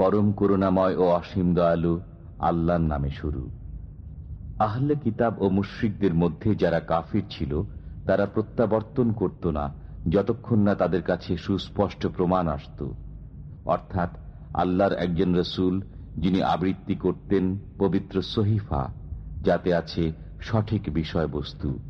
পরম করুণাময় ও অসীম দয়ালু আল্লাহর নামে শুরু। আহলে কিতাব ও মুশ্রিকদের মধ্যে যারা কাফির ছিল, তারা প্রত্যাবর্তন করত না, যতক্ষণ না তাদের কাছে সুস্পষ্ট প্রমাণ আসত। অর্থাৎ আল্লাহর একজন রসুল, যিনি আবৃত্তি করতেন পবিত্র সহিফা, যাতে আছে সঠিক বিষয়বস্তু।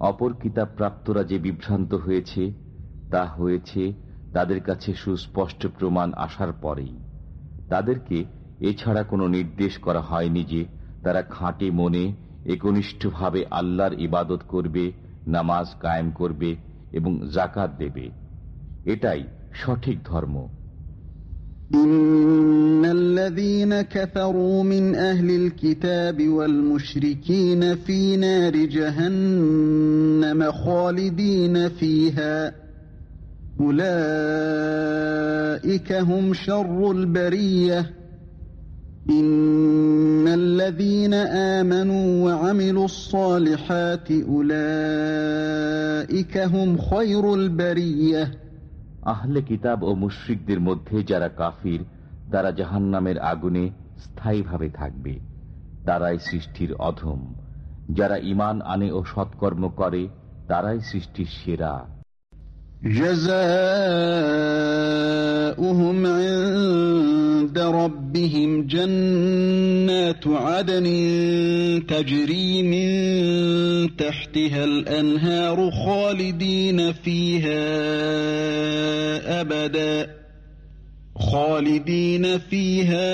অপর কিতাব প্রাপ্তরা যে বিভ্রান্ত হয়েছে তা হয়েছে তাদের কাছে সুস্পষ্ট প্রমাণ আসার পরেই। তাদেরকে এছাড়া কোনো নির্দেশ করা হয়নি যে তারা খাঁটি মনে একনিষ্ঠভাবে আল্লাহর ইবাদত করবে নামাজ কায়েম করবে এবং জাকাত দেবে। এটাই সঠিক ধর্ম। الذين كفروا من أهل الكتاب والمشركين في نار جهنم خالدين فيها أولئك هم شر البرية إن الذين آمنوا وعملوا الصالحات أولئك هم خير البرية أهل كتاب ومشرك در مدهجر كافير তারা জাহান্নামের আগুনে স্থায়ীভাবে থাকবে তারাই সৃষ্টির অধম যারা ইমান আনে ও সৎকর্ম করে তারাই সৃষ্টির সেরা جزاؤهم عند ربهم جنات عدن تجري من تحتها الأنهار خالدين فيها أبدا خالدين فيها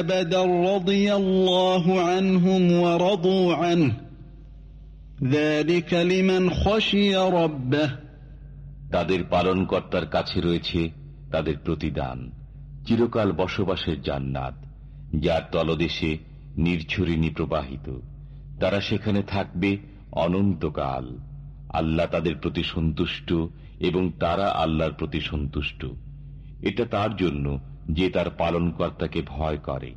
أبدا رضي الله عنهم ورضوا عنه ذلك لمن خشي ربه তাদের পালনকর্তার কাছে রয়েছে তাদের প্রতিদান চিরকাল বসবাসের জান্নাত যার তলদেশে নির্ঝরিণী প্রবাহিত তারা সেখানে থাকবে অনন্তকাল আল্লাহ তাদের প্রতি সন্তুষ্ট এবং তারা আল্লাহর প্রতি সন্তুষ্ট। এটা তার জন্য যে তার পালনকর্তাকে ভয় করে।